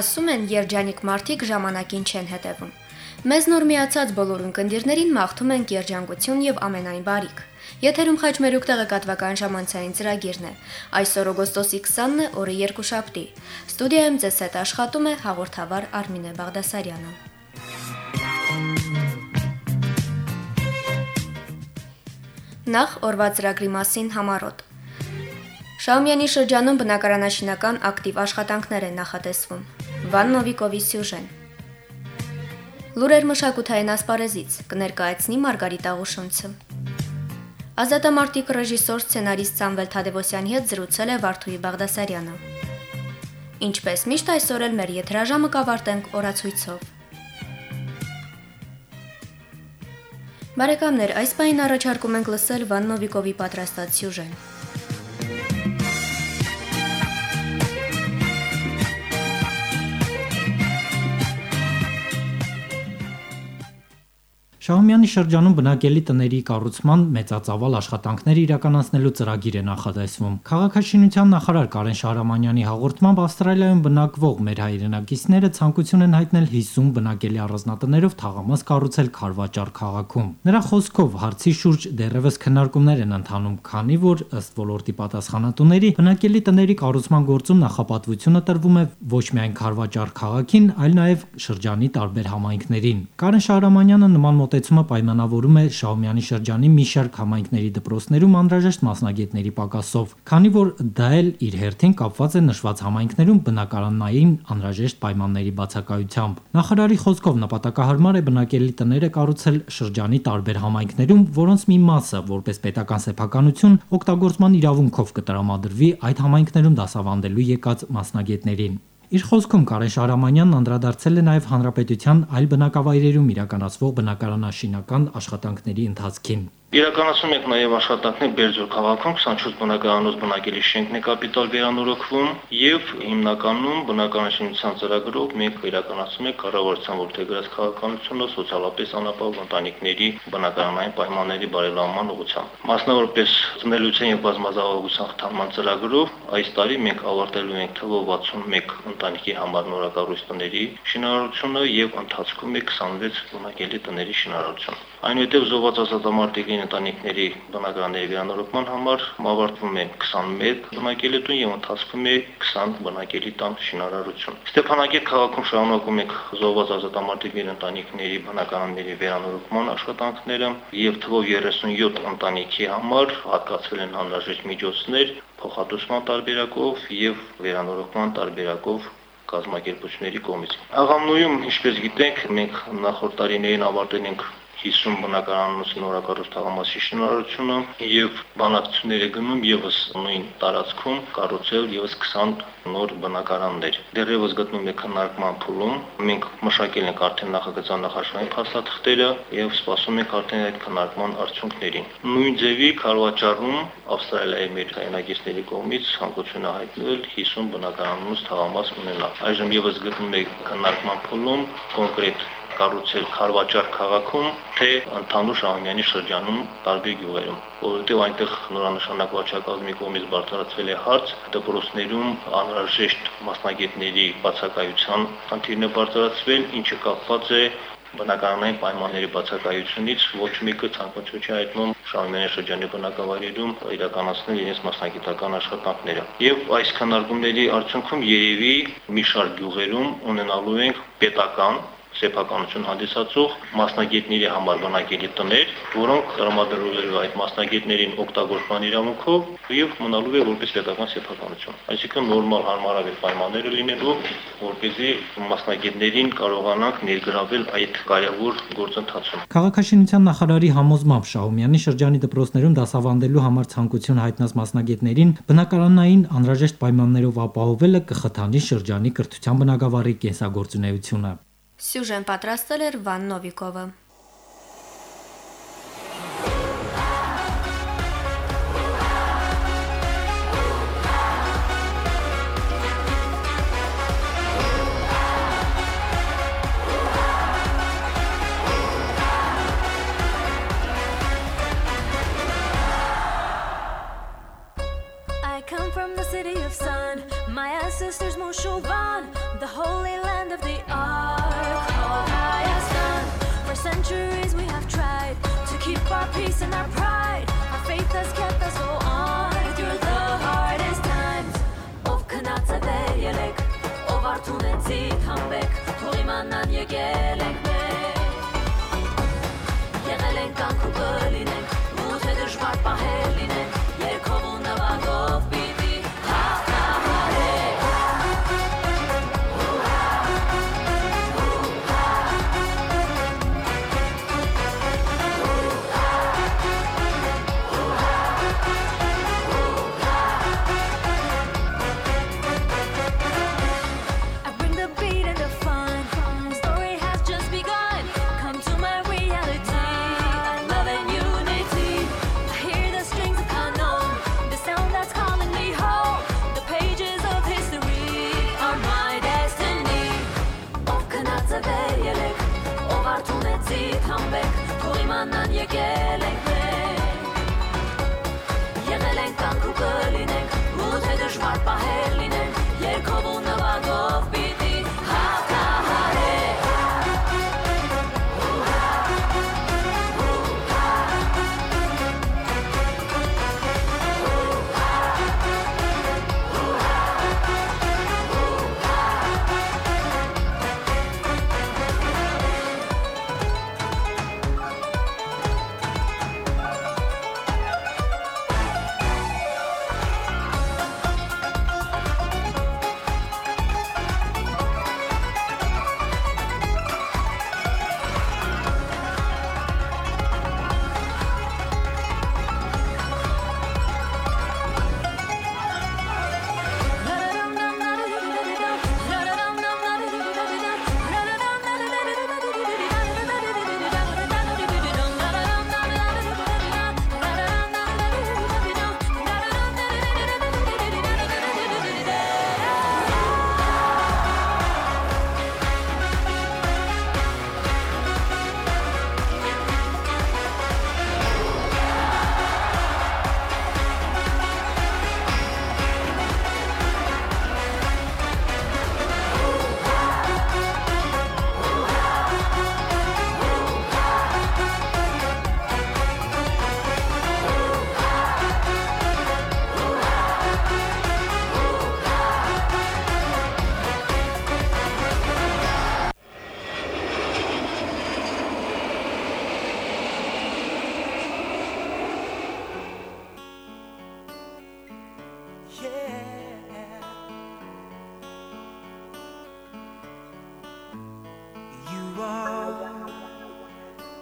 Ասում են, երջանիկ մարդիկ ժամանակին չեն հետևում։ Մեզ նոր միացած բոլոր ունկնդիրներին մաղթում ենք երջանկություն եւ ամենայն բարիք։ Եթերում խաչմերուկ տեղեկատվական ժամանցային ծրագիրն է։ Այսօր օգոստոսի 20-ն է, օրը երկուշաբթի։ Ստուդիայում ձեզ հետ աշխատում է հաղորդավար Արմինե Բաղդասարյանը։ Նախ օրվա ծրագրի մասին համարոտ։ Շաումյանի շրջանում բնակարանաշինական ակտիվ աշխատանքներ են նախատեսվում։ Վան Նովիկովի սյուժեն։ Լուրեր մշակութային ասպարեզից կներկայացնի Մարգարիտա Ղուշունցը։ Ազատամարտիկ ռեժիսոր սցենարիստ Սամվել Թադևոսյանի հետ զրուցել է Վարդուհի Բաղդասարյանը։ Ինչպես միշտ այսօր էլ մեր եթերաժամը կավարտենք օրացույցով։ Բարեկամներ, այս պահին առաջարկում ենք լսել Վան Նովիկովի պատրաստած սյուժեն։ Շահումյանի շրջանում բնակելի տների կառուցման մեծածավալ աշխատանքներ իրականացնելու ծրագիր է նախատեսվում։ Քաղաքաշինության նախարար Կարեն Շահրամանյանի հաղորդմամբ Ավստրալիայում բնակվող մեր հայրենակիցները ցանկություն են հայտնել 50 բնակելի առանձնատներով թաղամաս կառուցել Խարվաճար քաղաքում։ Նրա խոսքով հարցի շուրջ դեռևս քննարկումներ են ընթանում, քանի որ ըստ ոլորտի պատասխանատուների բնակելի տների կառուցման գործում նախապատվությունը տրվում է ոչ միայն Խարվաճար քաղաքին, այլ նաև շրջանի տարբեր համայնքներին։ Կարեն Շահրամանյանը նման մոտեցումը պայմանավորում է Շահումյանի շրջանի մի շարք համայնքների դպրոցներում անհրաժեշտ մասնագետների պակասով, քանի որ դա էլ իր հերթին կապված է նշված համայնքներում բնակարանային անհրաժեշտ պայմանների բացակայությամբ։ Նախարարի խոսքով նպատակահարմար է բնակելի տները կառուցել շրջանի տարբեր համայնքներում, որոնց մի մասը, որպես պետական սեփականություն, օգտագործման իրավունքով կտրամադրվի այդ համայնքներում դասավանդելու եկած մասնագետներին։ Իր խոսքում Կարեն Շահրամանյանն անդրադարձել է նաև հանրապետության այլ բնակավայրերում իրականացվող բնակարանաշինական աշխատանքների ընթացքին։ Իրականացում ենք նաև աշխատանքներ Բերձոր քաղաքում 24 բնակարանոց բնակելի շենքն է կապիտալ վերանորոգվում եւ հիմնականում բնակարանաշինության ծրագրով մենք իրականացում ենք կառավարության որդեգրած քաղաքականությունը սոցիալապես անապահով ընտանիքների բնակարանային պայմանների բարելավման ուղղությամբ։ Մասնավորապես ծնելիության եւ բազմազավակության խթանման ծրագրով այս տարի մենք ավարտելու ենք թվով 61 ընտանիքի համար նորակառույց տների շինարարությունը եւ ընթացքում է 26 բնակելի տների շինարարություն։ Այնուհետև զոհված ազատամարտիկի ընտանիքների բնակարանների վերանորոգման համար ավարտվում է 21 բնակելի տուն եւ ընթացքում է 20 բնակելի տան շինարարություն։ Ստեփանակերտ քաղաքում շարունակում ենք զոհված ազատամարտիկի ընտանիքների բնակարանների վերանորոգման աշխատանքները եւ թվով 37 ընտանիքի համար հատկացվել են անհրաժեշտ միջոցներ փոխհատուցման տարբերակով եւ վերանորոգման տարբերակով կազմակերպությունների կողմից։ Աղամնոյում, ինչպես գիտենք, մենք նախորդ տարիներին ավարտել ենք 50 բնակարանոց նորակառույց թաղամասի շինարարությունը եւ բանակցությունները գնում եւս նույն տարածքում կառուցել եւս 20 նոր բնակարաններ։ Դեռևս գտնում է քննարկման փուլում։ Մենք մշակել ենք արդեն նախագծան նախաշխային փաստաթղթերը եւ սպասում ենք արդեն այդ քննարկման արդյունքներին։ Նույն ձևի Խարվաճառում Ավստրալիայի մեր հայնագիստների կողմից ցանկություն է հայտնել 50 բնակարանոց թաղամաս ունենալ։ Այժմ եւս գտնում է քննարկման փուլում կոնկրետ կառուցել Խարվաճար քաղաքում, թե ընդհանուր Շահումյանի շրջանում տարբեր գյուղերում, որովհետև այնտեղ նորանշանակ վարչակազմի կողմից բարձրացվել է հարց դպրոցներում անհրաժեշտ մասնագետների բացակայության խնդիրն է բարձրացվել, ինչը կապված է բնակարանային պայմանների բացակայությունից ոչ մեկը ցանկություն չի հայտնում Շահումյանի շրջանի բնակավայրերում իրականացնել իրենց մասնագիտական աշխատանքները։ Եվ այս քննարկումների արդյունքում երևի մի շարք գյուղերում ունենալու ենք պետական սեփականություն հանդիսացող մասնագետների համար բնակելի տներ, որոնք տրամադրելու այդ մասնագետներին օգտագործման իրավունքով եւ մնալու է որպես պետական սեփականություն։ Այսինքն նորմալ հարմարավետ պայմանները լինելու, որպեսզի մասնագետներին կարողանանք ներգրավել այդ կարևոր գործընթացում։ Քաղաքաշինության նախարարի համոզմամբ Շահումյանի շրջանի դպրոցներում դասավանդելու համար ցանկություն հայտնած մասնագետներին բնակարանային անհրաժեշտ պայմաններով ապահովելը կխթանի շրջանի կրթության բնագավառի կենսագործունեությունը։ Սյուժեն պատրաստել էր Վան Նովիկովը։ I come from the city of sun. My ancestors Moshovan, the Ով արթունեցի թամբեք, թող իմանան եկել ենք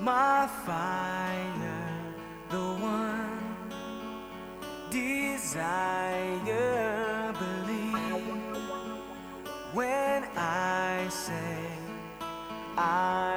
my fire, the one desire. Believe when I say I.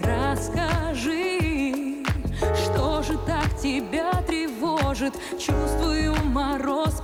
расскажи, что же так тебя тревожит? Чувствую мороз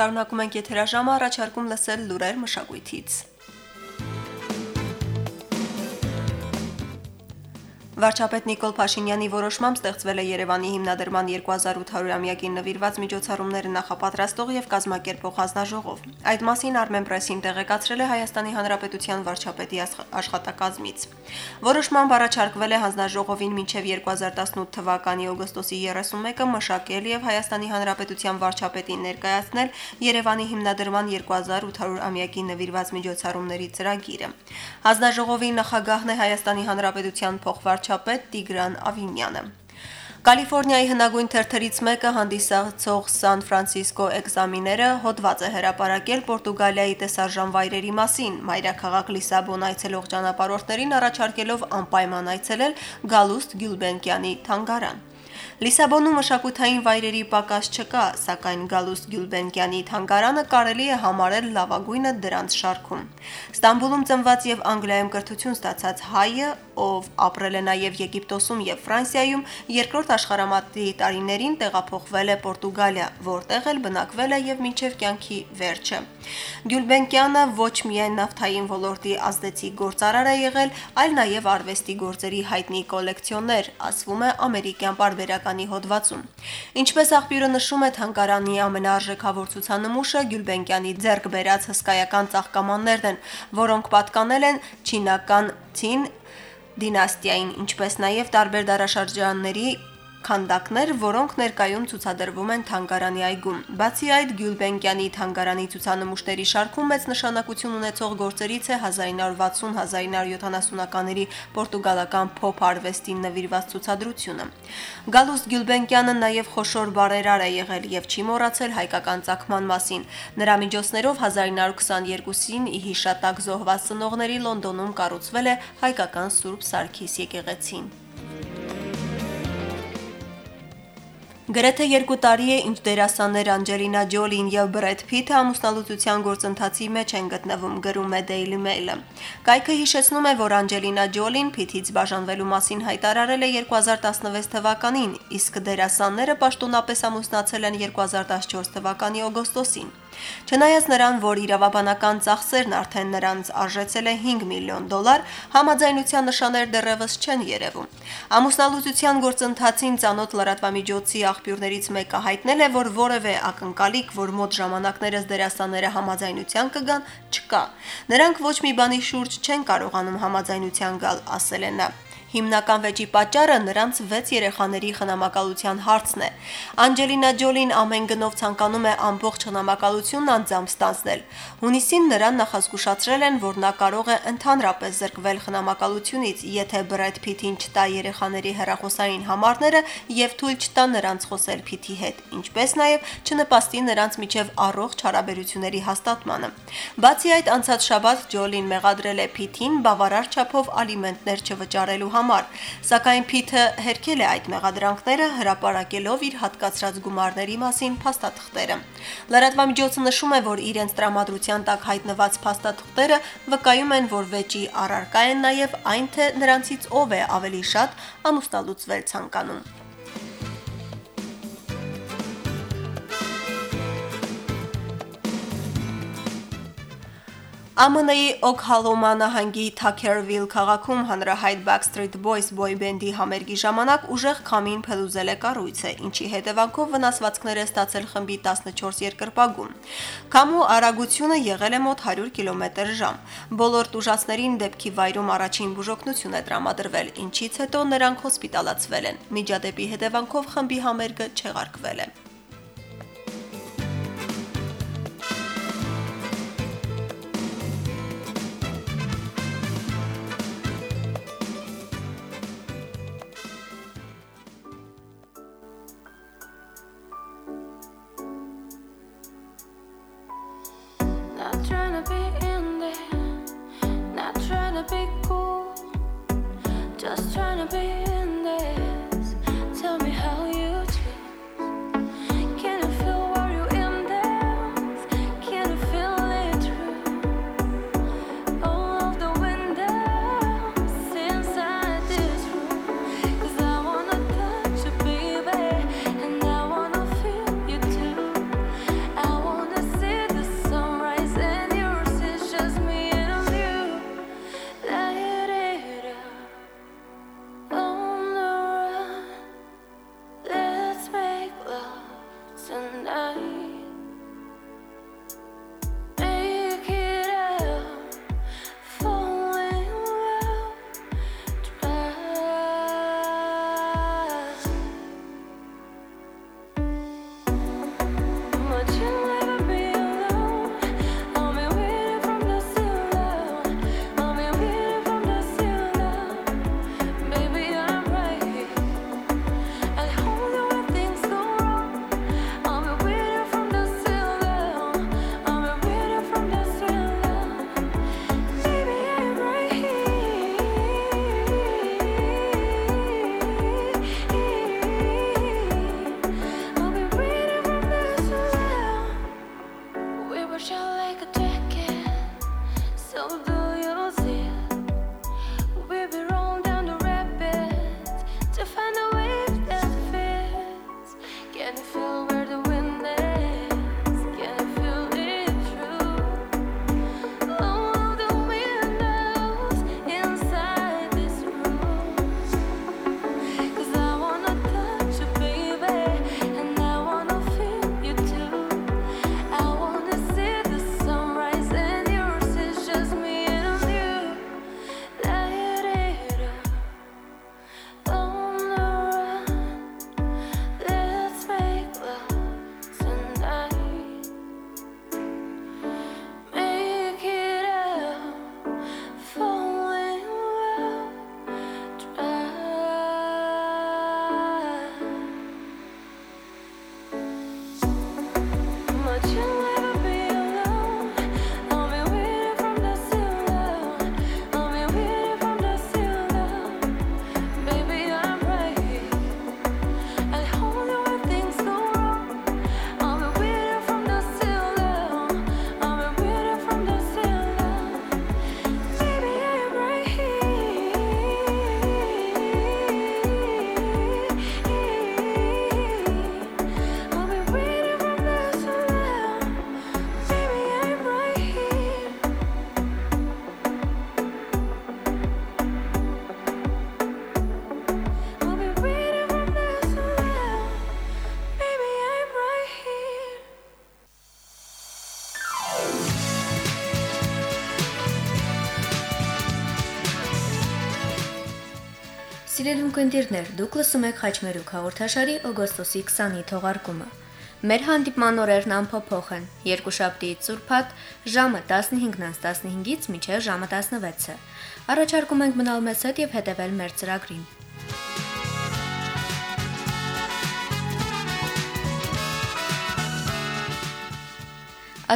Շարունակում ենք եթերաժամը առաջարկում լսել լուրեր մշակույթից։ Վարչապետ Նիկոլ Փաշինյանի որոշմամբ ստեղծվել է Երևանի հիմնադրման 2800-ամյակին նվիրված միջոցառումները նախապատրաստող եւ կազմակերպող հանձնաժողով։ Այդ մասին Armen Press-ին տեղեկացրել է Հայաստանի Հանրապետության վարչապետի աշխատակազմից։ Որոշմամբ առաջարկվել է հանձնաժողովին մինչեւ 2018 թվականի օգոստոսի 31-ը մշակել եւ Հայաստանի Հանրապետության վարչապետին ներկայացնել Երևանի հիմնադրման 2800-ամյակին նվիրված միջոցառումների ծրագիրը։ Հանձնաժողովի նախագահն է Հայաստանի Հանրապետության փոխվարչ վարչապետ Տիգրան Ավինյանը։ Կալիֆոռնիայի հնագույն թերթերից մեկը հանդիսացող Սան Ֆրանցիսկո էքզամիները հոդված է հրապարակել Պորտուգալիայի տեսարժան վայրերի մասին, մայրաքաղաք Լիսաբոն այցելող ճանապարհորդներին առաջարկելով անպայման այցելել Գալուստ Գյուլբենկյանի թանգարան։ Լիսաբոնում մշակութային վայրերի պակաս չկա, սակայն Գալուստ Գյուլբենկյանի թանգարանը կարելի է համարել լավագույնը դրանց շարքում։ Ստամբուլում ծնված եւ Անգլիայում կրթություն ստացած հայը ով ապրել է նաեւ Եգիպտոսում եւ Ֆրանսիայում, երկրորդ աշխարհամարտի տարիներին տեղափոխվել է Պորտուգալիա, որտեղ էլ բնակվել է եւ մինչեւ կյանքի վերջը։ Գյուլբենկյանը ոչ միայն նավթային ոլորտի ազդեցիկ գործարար է եղել, այլ նաեւ արվեստի գործերի հայտնի կոլեկցիոներ, ասվում է ամերիկյան պարբերականի հոդվածում։ Ինչպես աղբյուրը նշում է, թանգարանի ամենարժեքավոր ցուցանմուշը Գյուլբենկյանի ձեռք բերած հսկայական ծաղկամաններն են, որոնք պատկանել են չինական Ցին դինաստիային, ինչպես նաև տարբեր դարաշրջանների քանդակներ, որոնք ներկայում ցուցադրվում են թանգարանի այգում։ Բացի այդ, Գյուլբենկյանի թանգարանի ցուցանմուշների շարքում մեծ նշանակություն ունեցող գործերից է 1960-1970-ականների պորտուգալական փոփ արվեստին նվիրված ցուցադրությունը։ Գալուստ Գյուլբենկյանը նաև խոշոր բարերար է եղել եւ չի մոռացել հայկական ցակման մասին։ Նրա միջոցներով 1922-ին ի հիշատակ զոհված ծնողների Լոնդոնում կառուցվել է հայկական Սուրբ Սարգիս եկեղեցին։ Գրեթե երկու տարի է, ինչ դերասաններ Անջելինա Ջոլին եւ Բրեդ Փիթը ամուսնալուծության գործընթացի մեջ են գտնվում, գրում է Daily Mail-ը։ Կայքը հիշեցնում է, որ Անջելինա Ջոլին Փիթից բաժանվելու մասին հայտարարել է 2016 թվականին, իսկ դերասանները պաշտոնապես ամուսնացել են 2014 թվականի օգոստոսին։ Չնայած նրան, որ իրավաբանական ծախսերն արդեն նրանց արժեցել է 5 միլիոն դոլար, համաձայնության նշաններ դեռևս չեն երևում։ Ամուսնալուծության գործընթացին ծանոթ լրատվամիջոցի աղբյուրներից մեկը հայտնել է, որ որևէ ակնկալիք, որ մոտ ժամանակներս դերասանները համաձայնության կգան, չկա։ Նրանք ոչ մի բանի շուրջ չեն կարողանում համաձայնության գալ, ասել է նա։ Հիմնական վեճի պատճառը նրանց 6 երեխաների խնամակալության հարցն է։ Անջելինա Ջոլին ամեն գնով ցանկանում է ամբողջ խնամակալությունն անձամբ ստանձնել։ Հունիսին նրան նախազգուշացրել են, որ նա կարող է ընդհանրապես զրկվել խնամակալությունից, եթե Բրեդ Փիթին չտա երեխաների հեռախոսային համարները եւ թույլ չտա նրանց խոսել Փիթի հետ, ինչպես նաեւ չնպաստի նրանց միջև առողջ հարաբերությունների հաստատմանը։ Բացի այդ, անցած շաբաթ Ջոլին մեղադրել է Փիթին բավարար չափով ալիմենտներ չվճարելու համար, սակայն Փիթը հերքել է այդ մեղադրանքները հրապարակելով իր հատկացրած գումարների մասին փաստաթղթերը։ Լրատվամիջոցը նշում է, որ իրենց տրամադրության տակ հայտնված փաստաթղթերը վկայում են, որ վեճի առարկա են նաև այն, թե նրանցից ով է ավելի շատ ամուսնալուծվել ցանկանում։ ԱՄՆ-ի Օքհալոմա նահանգի Թաքերվիլ քաղաքում հանրահայտ Backstreet Boys boy band-ի համերգի ժամանակ ուժեղ քամին փլուզել է կառույցը, ինչի հետևանքով վնասվածքներ է ստացել խմբի 14 երկրպագում։ Քամու արագությունը եղել է մոտ 100 կմ/ժ։ Բոլոր տուժածներին դեպքի վայրում առաջին բուժօգնություն է տրամադրվել, ինչից հետո նրանք հոսպիտալացվել են։ Միջադեպի հետևանքով խմբի համերգը չեղարկվել է։ and Սիրելի ունկնդիրներ, դուք լսում եք Խաչմերուկ հաղորդաշարի օգոստոսի 20-ի թողարկումը։ Մեր հանդիպման օրերն անփոփոխ են։ Երկուշաբթիից Սուրբաթ ժամը 15-ից 15-ից մինչև ժամը 16-ը։ Առաջարկում ենք մնալ մեզ հետ եւ հետեւել մեր ծրագրին։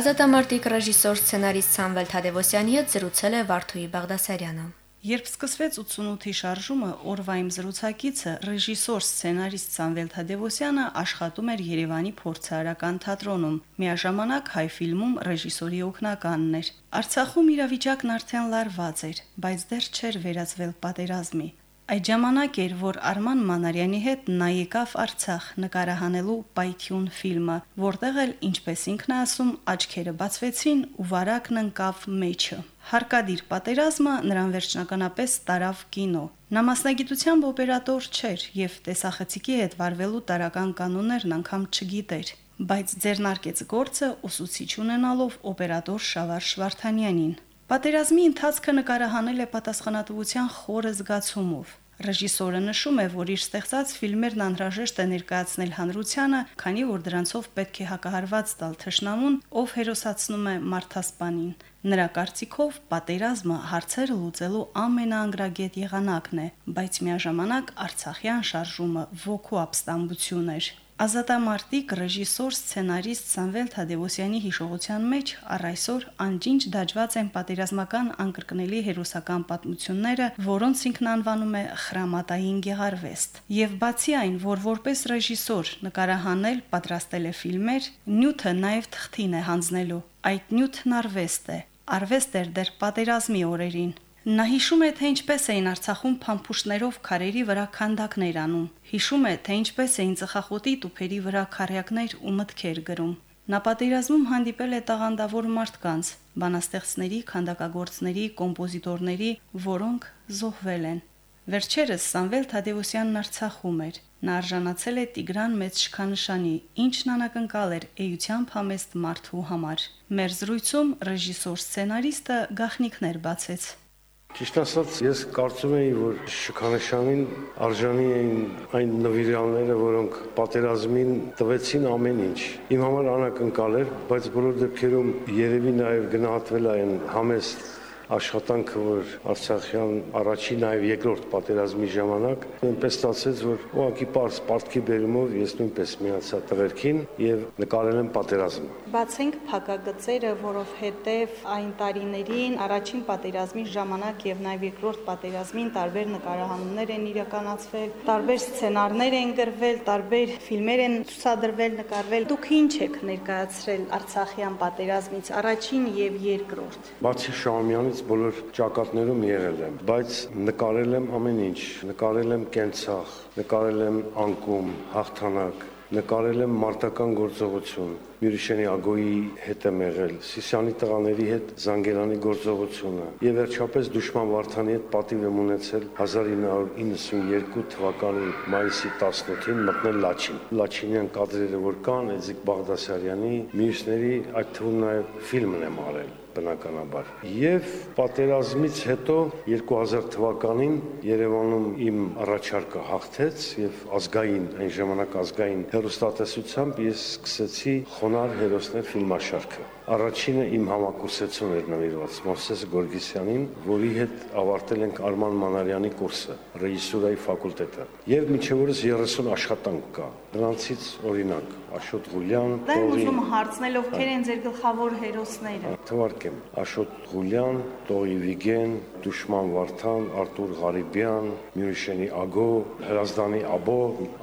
Ազատամարտիկ ռեժիսոր սցենարիստ Սամվել Թադևոսյանի հետ զրուցել է Վարդուհի Բաղդասարյանը։ Երբ սկսվեց 88-ի շարժումը, օրվա իմ զրուցակիցը ռեժիսոր սցենարիստ Սամվել Թադևոսյանը աշխատում էր Երևանի փորձարարական թատրոնում։ Միաժամանակ հայ ֆիլմում ռեժիսորի օգնականն էր։ Արցախում իրավիճակն արդեն լարված էր, բայց դեռ չէր վերածվել պատերազմի։ Այդ ժամանակ էր, որ Արման Մանարյանի հետ նա եկավ Արցախ նկարահանելու Պայթյուն ֆիլմը, որտեղ էլ, ինչպես ինքն ասում, աչքերը բացվեցին ու վարակն ընկավ մեջը։ Հարկադիր պատերազմը նրան վերջնականապես տարավ կինո։ Նա մասնագիտությամբ օպերատոր չէր եւ տեսախցիկի հետ վարվելու տարական կանոններն անգամ չգիտեր բայց ձեռնարկեց գործը ուսուցիչ ունենալով օպերատոր Շավար Շվարթանյանին։ Պատերազմի ընթացքը նկարահանել է պատասխանատվության խորը զգացումով։ Ռեժիսորը նշում է, որ իր ստեղծած ֆիլմերն անհրաժեշտ է ներկայացնել հանրությանը, քանի որ դրանցով պետք է հակահարված տալ թշնամուն, ով հերոսացնում է մարդասպանին։ Նրա կարծիքով պատերազմը հարցերը լուծելու ամենաանգրագետ եղանակն է, բայց միաժամանակ Արցախյան շարժումը ոգու ապստամբություն էր։ Ազատամարտիկ ռեժիսոր սցենարիստ Սամվել Թադևոսյանի հիշողության մեջ առ այսօր անջինջ դաջված են պատերազմական անկրկնելի հերոսական պատմությունները, որոնց ինքն անվանում է խրամատային գեղարվեստ։ Եվ բացի այն, որ որպես ռեժիսոր նկարահանել, պատրաստել է ֆիլմեր, նյութը նաև թղթին է հանձնելու։ Այդ նյութն արվեստ է։ Արվեստ էր դեռ պատերազմի օրերին։ Նա հիշում է, թե ինչպես էին Արցախում փամփուշտներով քարերի վրա քանդակներ անում։ Հիշում է, թե ինչպես էին ծխախոտի տուփերի վրա քարյակներ ու մտքեր գրում։ Նա պատերազմում հանդիպել է տաղանդավոր մարդկանց, բանաստեղծների, քանդակագործների, կոմպոզիտորների, որոնք զոհվել են։ Վերջերս Սամվել Թադևոսյանն Արցախում էր։ Նա արժանացել է Տիգրան մեծ շքանշանի, ինչն անակնկալ էր էությամբ համեստ մարդու համար։ Մեր զրույցում ռեժիսոր սցենարիստը գաղտնիքներ բացեց։ Ճիշտ ասած, ես կարծում եի, որ Շքանշանին արժանի էին այն նվիրալները, որոնք պատերազմին տվեցին ամեն ինչ։ Իմ համար անակնկալ էր, բայց բոլոր դեպքերում երևի նաև գնահատվել այն համեստ աշխատանքը, որ Արցախյան առաջին նաև երկրորդ պատերազմի ժամանակ այնպես ստացեց, որ ուղղակի པարս պարտքի բերումով ես նույնպես միացա տղերքին եւ նկարել եմ պատերազմը։ Բացենք փակագծերը, որովհետև այն տարիներին առաջին պատերազմի ժամանակ եւ նաեւ երկրորդ պատերազմին տարբեր նկարահանումներ են իրականացվել, տարբեր սցենարներ են գրվել, տարբեր ֆիլմեր են ցուցադրվել, նկարվել։ Դուք ինչ եք ներկայացրել Արցախյան պատերազմից առաջին եւ երկրորդ։ Բացի Շահումյանից բոլոր ճակատներում եղել եմ, բայց նկարել եմ ամեն ինչ, նկարել եմ կենցաղ, նկարել եմ անկում, հաղթանակ, նկարել եմ մարտական գործողություն, Մյուրիշենի Ագոյի հետ եմ եղել, Սիսյանի տղաների հետ Զանգերանի գործողությունը եւ վերջապես Դուշման Վարդանի հետ պատիվ եմ ունեցել 1992 թվականի մայիսի 18-ին մտնել Լաչին։ Լաչինյան կադրերը որ կան, Էզիկ Բաղդասարյանի, մյուսների, այդ թվում նաեւ ֆիլմն եմ արել բնականաբար։ Եվ պատերազմից հետո 2000 թվականին Երևանում իմ առաջարկը հաղթեց եւ ազգային այն ժամանակ ազգային հերոստատեսությամբ ես սկսեցի Խոնար հերոսներ ֆիլմաշարքը։ Առաջինը իմ համակուրսեցուն էր նվիրված Մովսես Գորգիսյանին, որի հետ ավարտել ենք Արման Մանարյանի կուրսը, ռեժիսուրայի ֆակուլտետը։ Եվ միջև օրս 30 աշխատանք կա։ Դրանցից օրինակ Աշոտ Ղուլյան, Դա եմ ուզում հարցնել, ովքեր են ձեր գլխավոր հերոսները։ Թվարկեմ Աշոտ Ղուլյան, Տողի Վիգեն, Դուշման Վարդան, Արտուր Ղարիբյան, Մյուրիշենի Ագո, Հրազդանի Աբո,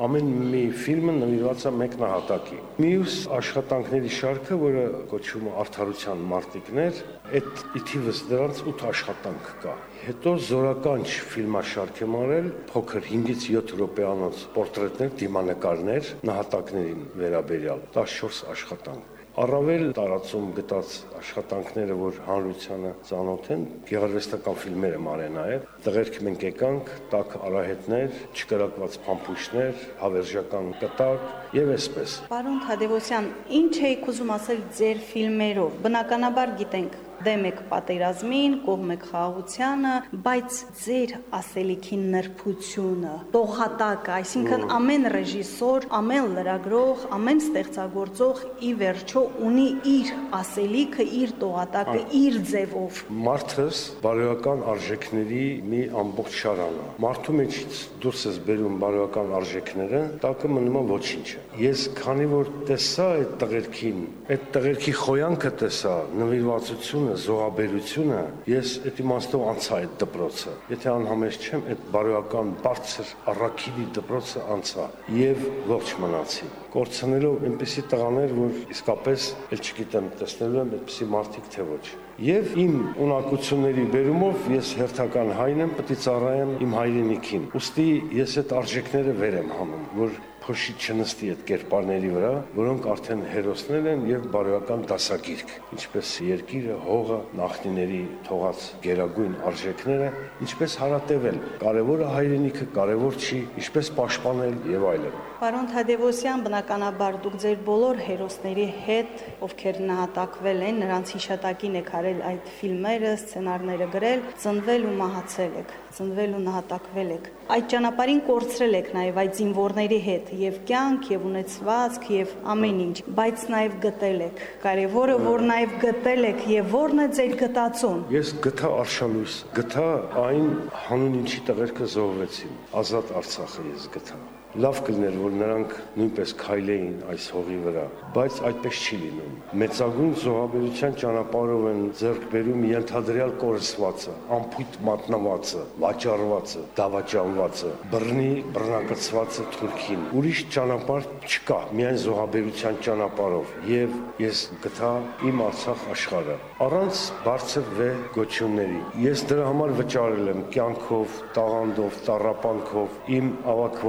ամեն մի ֆիլմը նվիրված է մեկ նահատակի։ Մյուս աշխատանքների շարքը, որը կոչվում Արդարության մարտիկներ, այդ իթիվս դրանց 8 աշխատանք կա։ Հետո զորական ֆիլմաշարք եմ արել, փոքր 5-ից 7 րոպեանոց պորտրետներ, դիմանկարներ նահատակներին վերաբերյալ 14 աշխատանք։ Առավել տարածում գտած աշխատանքները, որ հանրությանը ծանոթ են, գեղարվեստական ֆիլմեր եմ արել նաև։ Տղերք մենք եկանք, տակ արահետներ, չկրակված փամփուշտներ, հավերժական կտակ եւ այսպես։ Պարոն Թադևոսյան, ինչ եք ուզում ասել ձեր ֆիլմերով։ Բնականաբար գիտենք, դեմ եք պատերազմին, կողմ եք խաղաղությանը, բայց ձեր ասելիքի նրբությունը, տողատակը, այսինքն ամեն ռեժիսոր, ամեն լրագրող, ամեն ստեղծագործող ի վերջո ունի իր ասելիքը, իր տողատակը, իր ձևով։ Մարդս բարոյական արժեքների մի ամբողջ շարան է։ Մարդու մեջից դուրս ես բերում բարոյական արժեքները, տակը մնում է ոչինչը։ Ես քանի որ տեսա այդ տղերքին, այդ տղերքի խոյանքը տեսա, նվիրվածությունը, զոհաբերությունը, ես այդ իմաստով անցա այդ դպրոցը։ Եթե անհամեստ չեմ, այդ բարոյական բարձր առաքիլի դպրոցը անցա եւ ողջ մնացի։ Կորցնելով այնպիսի տղաներ, որ իսկապես էլ չգիտեմ տեսնելու եմ այդպիսի մարդիկ թե ոչ։ Եվ իմ ունակությունների բերումով ես հերթական հայն եմ, պետք է ծառայեմ իմ հայրենիքին։ Ոստի ես այդ արժեքները վեր եմ հանում, որ փոշի չնստի այդ կերպարների վրա, որոնք արդեն հերոսներ են եւ բարոյական դասագիրք, ինչպես երկիրը, հողը, նախնիների թողած գերագույն արժեքները, ինչպես հարատևել, կարևորը հայրենիքը, կարևոր չի, ինչպես պաշտպանել եւ այլն։ Պարոն Թադևոսյան, բնականաբար դուք ձեր բոլոր հերոսների հետ, ովքեր նահատակվել են, նրանց հիշատակին եք արել այդ ֆիլմերը, սցենարները գրել, ծնվել ու մահացել եք, ծնվել ու նահատակվել եք։ Այդ ճանապարհին կորցրել եք նաև այդ զինվորների հետ եւ կյանք, եւ ունեցվածք, եւ ամեն ինչ, բայց նաև գտել եք։ Կարևորը, որ նաև գտել եք եւ որն է ձեր գտածուն։ Ես գտա արշալույս, գտա այն հանուն ինչի տղերքը զոհվեցին։ Ազատ Արցախը ես գտա։ Լավ կլիներ, որ նրանք նույնպես քայլեին այս հողի վրա, բայց այդպես չի լինում։ Մեծագույն զոհաբերության ճանապարհով են ձեռք բերում ենթադրյալ կորսվածը, ամփույթ մատնվածը, վաճառվածը, դավաճանվածը, բռնի բռնակցվածը թուրքին։ Ուրիշ ճանապարհ չկա, միայն զոհաբերության ճանապարհով։ Եվ ես գտա իմ Արցախ աշխարհը առանց բարձր վե գոչյունների։ Ես դրա համար վճարել եմ կյանքով, տաղանդով, տառապանքով իմ ավակ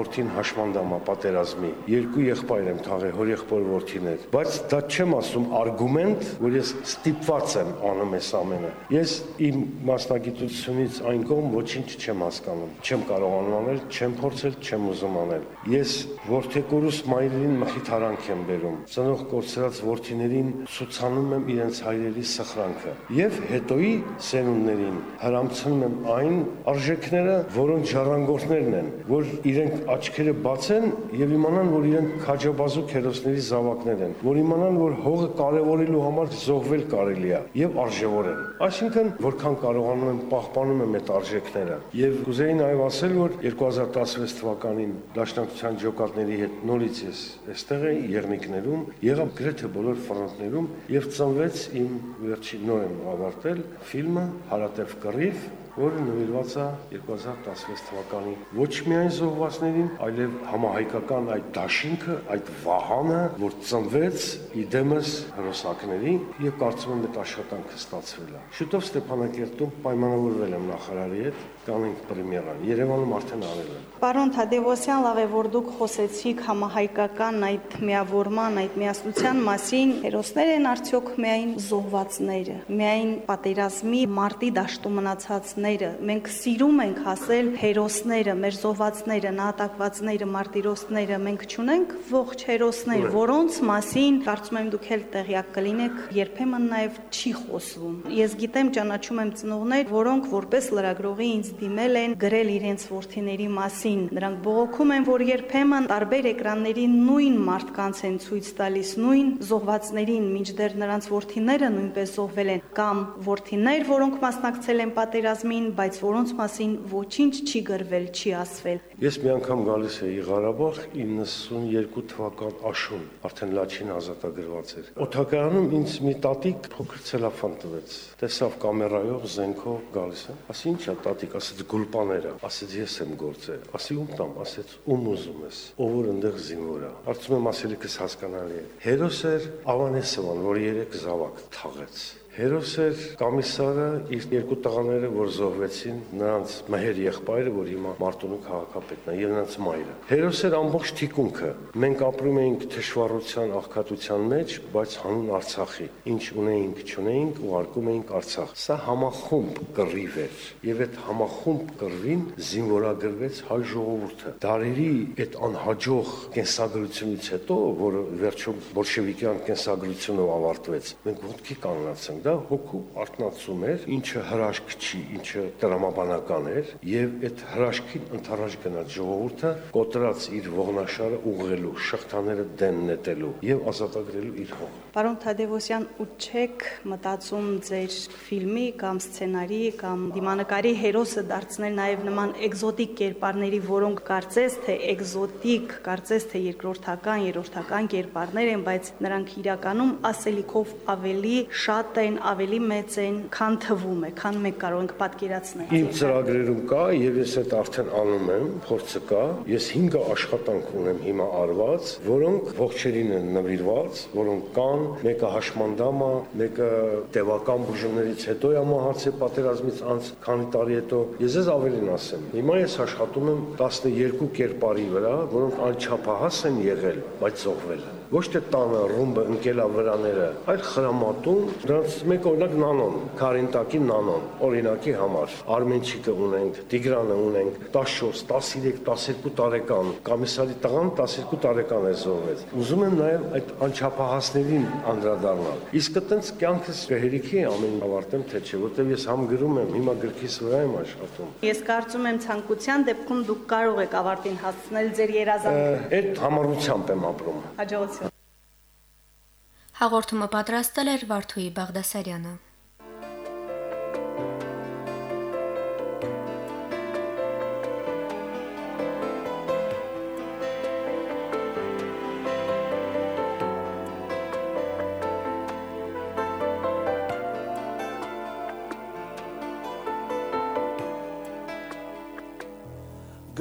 որդին հաշմանդամա պատերազմի։ Երկու եղբայր եմ թաղել, հոր եղբոր որդիներ, բայց դա չեմ ասում արգումենտ, որ ես ստիպված եմ անում այս ամենը։ Ես իմ մասնագիտությունից այն կողմ ոչինչ չեմ հասկանում։ Չեմ կարողանում անել, չեմ փորձել, չեմ ուզում անել։ Ես որդեկորուս մայրերին մխիթարանք եմ բերում։ Ծնող կորցրած որդիներին ցուցանում եմ իրենց հայրերի սխրանքը եւ հետոյի սերունդներին հրամցնում եմ այն արժեքները, որոնց ժառանգորդներն են, որ իրենք աչքերը բացեն եւ իմանան, որ իրենք քաջաբազուկ հերոսների զավակներ են, որ իմանան, որ հողը կարևորելու համար զոհվել կարելի է եւ արժեվորեն։ Այսինքն, որքան կարողանում եմ պահպանում եմ այդ արժեքները։ Եվ կուզեի նաեւ ասել, որ 2016 թվականին Դաշնակցության ջոկատների հետ նորից ես այստեղ էի Եղնիկներում, եղավ գրեթե բոլոր ֆրոնտներում եւ ծնվեց իմ վերջին նոր եմ ավարտել ֆիլմը Հարատև կռիվ որը նվիրված է 2016 թվականի ոչ միայն զոհվածներին, այլև համահայկական այդ դաշինքը, այդ վահանը, որ ծնվեց իդեմս հրոսակների եւ կարծում եմ այդ աշխատանքը ստացվել է։ Շուտով Ստեփանակերտում պայմանավորվել եմ նախարարի հետ, կանենք պրեմիերան։ Երևանում արդեն արել եմ։ Պարոն Թադևոսյան, լավ է, որ դուք խոսեցիք համահայկական այդ միավորման, այդ միասնության մասին։ Հերոսներ են արդյոք միայն զոհվածները, միայն պատերազմի մարտի դաշտում մնացածները։ Մենք սիրում ենք հասել հերոսները, մեր զոհվածները, նահատակվածները, մարտիրոսները, մենք ճունենք ողջ հերոսներ, որոնց մասին կարծում եմ դուք էլ տեղյակ կլինեք, երբեմն նաև չի խոսվում։ Ես գիտեմ, ճանաչում եմ ծնողներ, որոնք որպես լրագրողի ինձ դիմել են գրել իրենց ворթիների մասին։ Նրանք բողոքում են, որ երբեմն տարբեր էկրանների նույն մարդկանց են ցույց տալիս նույն զոհվածներին, մինչդեռ նրանց ворթիները նույնպես զոհվել են, կամ ворթիներ, որոնք մասնակցել են պատերազմին, բայց որոնց մասին ոչինչ չի գրվել, չի ասվել։ Ես մի անգամ գալիս էի Ղարաբաղ 92 թվական աշուն, արդեն Լաչին ազատագրված էր։ Օթակայանում ինձ մի տատիկ փոքր ցելոֆան տվեց։ Տեսավ կամերայով, զենքով գալիս է։ Ասի ի՞նչ է տատիկ, ասեց գուլպաները։ Ասեց ես եմ գործել։ Ասի ում տամ, ասեց ում ուզում ես։ Ով որ ընդեղ զինվոր է։ Կարծում եմ ասելիքս հասկանալի է։ Հերոս էր Ավանեսովան, որ երեք զավակ թաղեց։ Հերոս էր կոմիսարը իր երկու տղաները, որ զոհվեցին, նրանց մհեր եղբայրը, որ հիմա Մարտունու քաղաքապետն է, եւ նրանց մայրը։ Հերոս էր ամբողջ թիկունքը։ Մենք ապրում էինք թշվառության, աղքատության մեջ, բայց հանուն Արցախի։ Ինչ ունեինք, չունեինք ու արկում էինք Արցախ։ Սա համախումբ կռիվ էր, եւ այդ համախումբ կռվին զինվորագրվեց հայ ժողովուրդը։ Դարերի այդ անհաջող կենսագրությունից հետո, որը վերջում բոլշևիկյան կենսագրությունով ավարտվեց, մենք ոտքի կանգնացանք Դա հոգու արտնացում էր, ինչը հրաշք չի, ինչը տրամաբանական էր, եւ այդ հրաշքին ընթരാճ գնաց ժողովուրդը, կոտրած իր ողնաշարը ուղղելու, շղթաները դեն նետելու եւ ազատագրելու իր հողը։ Պարոն Թադևոսյան, ու չեք մտածում ձեր ֆիլմի կամ սցենարի կամ դիմանկարի հերոսը դարձնել նաև նման էկզոտիկ կերպարների, որոնք կարծես թե էկզոտիկ, կարծես թե երկրորդական, երրորդական կերպարներ են, բայց նրանք իրականում ասելիքով ավելի շատ են, ավելի մեծ են, քան թվում է, քան մենք կարող ենք պատկերացնել։ Իմ ծրագրերում կա եւ ես այդ արդեն անում եմ, փորձը կա։ Ես 5 աշխատանք ունեմ հիմա արված, որոնք ողջերին են նվիրված, որոնք կան, մեկը հաշմանդամ է, մեկը տևական բուժումներից հետո է մահացել պատերազմից անց քանի տարի հետո։ Ես ես ավելին ասեմ։ Հիմա ես աշխատում եմ 12 կերպարի վրա, որոնք անչափահաս են եղել, բայց զոհվել են ոչ թե տանը ռումբը ընկելա վրաները, այլ խրամատում, դրանց մեկ օրինակ նանոն, Կարինտակի նանոն, օրինակի համար Արմենչիկը ունենք, Տիգրանը ունենք, 14, 13, 12 տարեկան, կոմիսարի տղան 12 տարեկան է զոհվեց։ Ուզում եմ նաև այդ անչափահասներին անդրադառնալ։ Իսկ այտենց կյանքս կհերիքի ամեն ավարտեմ թե չէ, որտեղ ես համ գրում եմ, հիմա գրքիս վրա եմ աշխատում։ Ես կարծում եմ ցանկության դեպքում դուք կարող եք ավարտին հասցնել ձեր երազանքը։ Այդ համառությամբ եմ ապրում։ Հաջողություն։ Հաղորդումը պատրաստել էր Վարդուհի Բաղդասարյանը։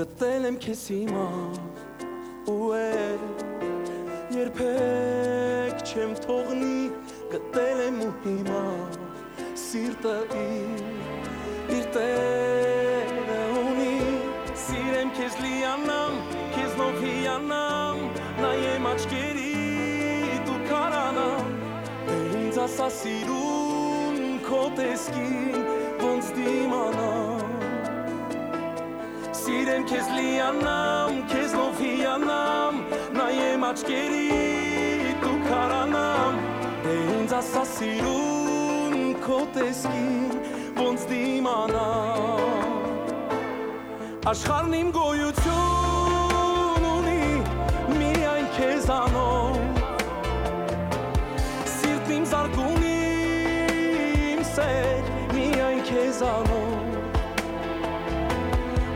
Գտել եմ քեզ հիմա ու է երբեք չեմ թողնի գտել եմ ու հիմա սիրտը իր իր տեղը ունի սիրեմ քեզ լիանամ քեզ նով հիանամ նայեմ աչքերի դու կարանամ դե ինձ ասա սիրուն քո տեսքին ոնց դիմանամ Սիրեմ քեզ լիանամ, քեզ նով հիանամ, նայեմ աչքերի դու քարանամ, դե ինձ ասա սիրուն քո տեսքին, ոնց դիմանամ։ Աշխարհն իմ գոյություն ունի միայն քեզանով, սիրտն իմ զարգուն իմ սեր միայն քեզանով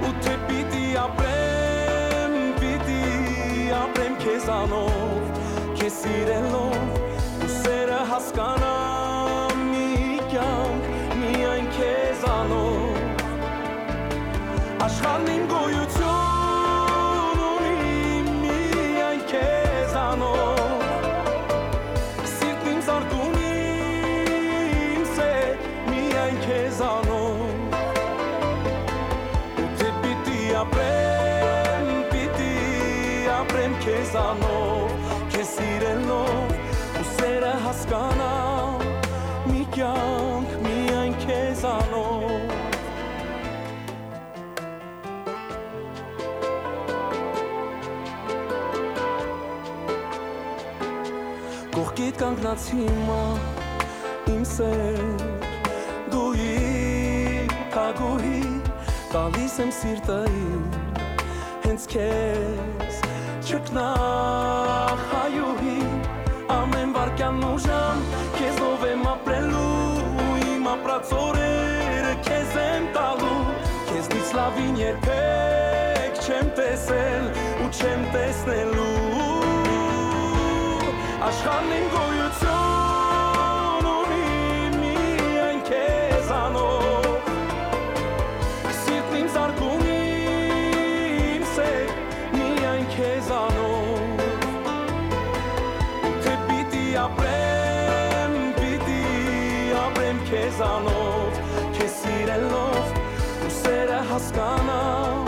ու թե պիտի ապրեմ, պիտի ապրեմ քեզանով, քեզ սիրելով ու սերը հասկանամ մի կյանք միայն քեզանով աշխարհն իմ գոյություն ունի միայն քեզանով սիրտն իմ զարգուն իմ սեր միայն քեզանով Թե պիտի ապրեմ, պիտի ապրեմ քեզանով, հասկանամ մի կյանք միայն քեզանով Կողքիդ կանգնած հիմա իմ սեր դու իմ կագուհի տալիս եմ սիրտը իմ հենց քեզ չկնախ հայուհի ամեն վարքյան ու ժամ քեզ ով եմ ապրելու իմ ապրած օրերը քեզ եմ տալու քեզնից լավին երբեք չեմ տեսել ու չեմ տեսնելու աշխարհն իմ գոյություն հասկանամ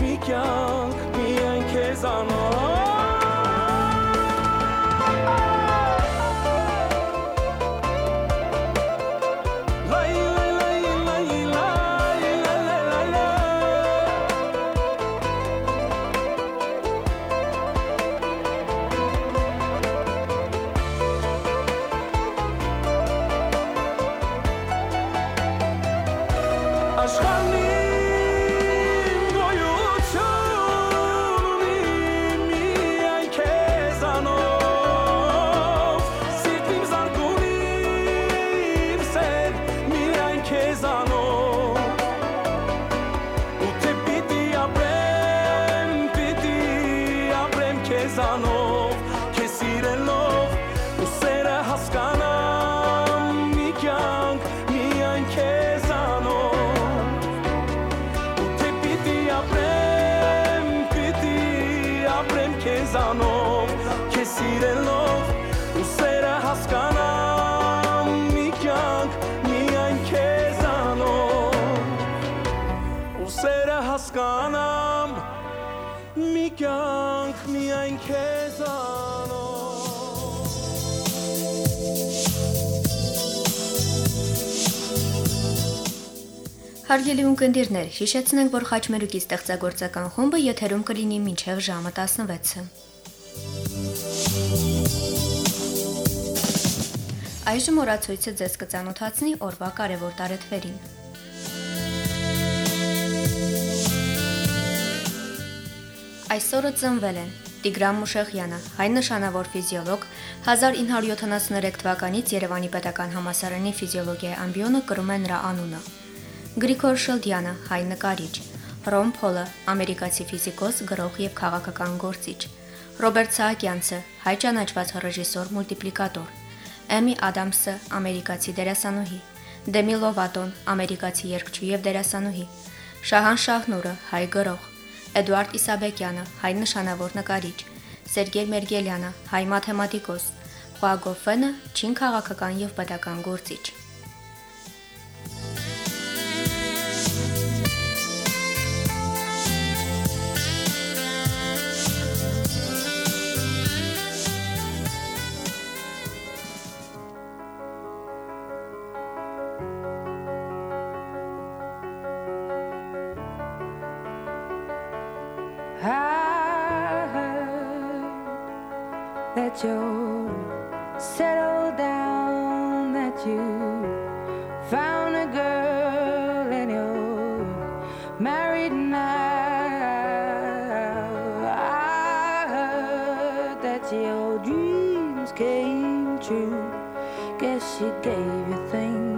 մի կյանք միայն քեզանով Հարգելի ունկնդիրներ, հիշեցնենք, որ Խաչմերուկի ստեղծագործական խումբը եթերում կլինի մինչև ժամը 16-ը։ Այժմ օրացույցը ձեզ կցանոթացնի օրվա կարևոր տարեթվերին։ Այսօրը ծնվել են Տիգրան Մուշեղյանը, հայ նշանավոր ֆիզիոլոգ, 1973 թվականից Երևանի Պետական Համասարանի ֆիզիոլոգիայի ամբիոնը կրում է նրա անունը։ Գրիգոր Շելդյանը, հայ նկարիչ, Ռոմ Փոլը, ամերիկացի ֆիզիկոս, գրող եւ քաղաքական գործիչ, Ռոբերտ Սահակյանցը, հայ ճանաչված ռեժիսոր, մուլտիպլիկատոր, Էմի Ադամսը, ամերիկացի դերասանուհի, Դեմի Լովատոն, ամերիկացի երգչու եւ դերասանուհի, Շահան Շահնուրը, հայ գրող, Էդուարդ Իսաբեկյանը, հայ նշանավոր նկարիչ, Սերգեյ Մերգելյանը, հայ մաթեմատիկոս, Խուագոֆենը, չին քաղաքական եւ պետական գործիչ։ came true. Guess she gave you things.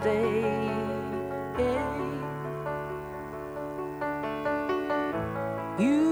stay. You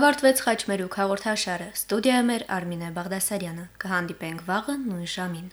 Ավարտվեց խաչմերուկ հաղորդաշարը։ Ստուդիայում էր Արմինե Բաղդասարյանը։ Կհանդիպենք վաղը նույն ժամին։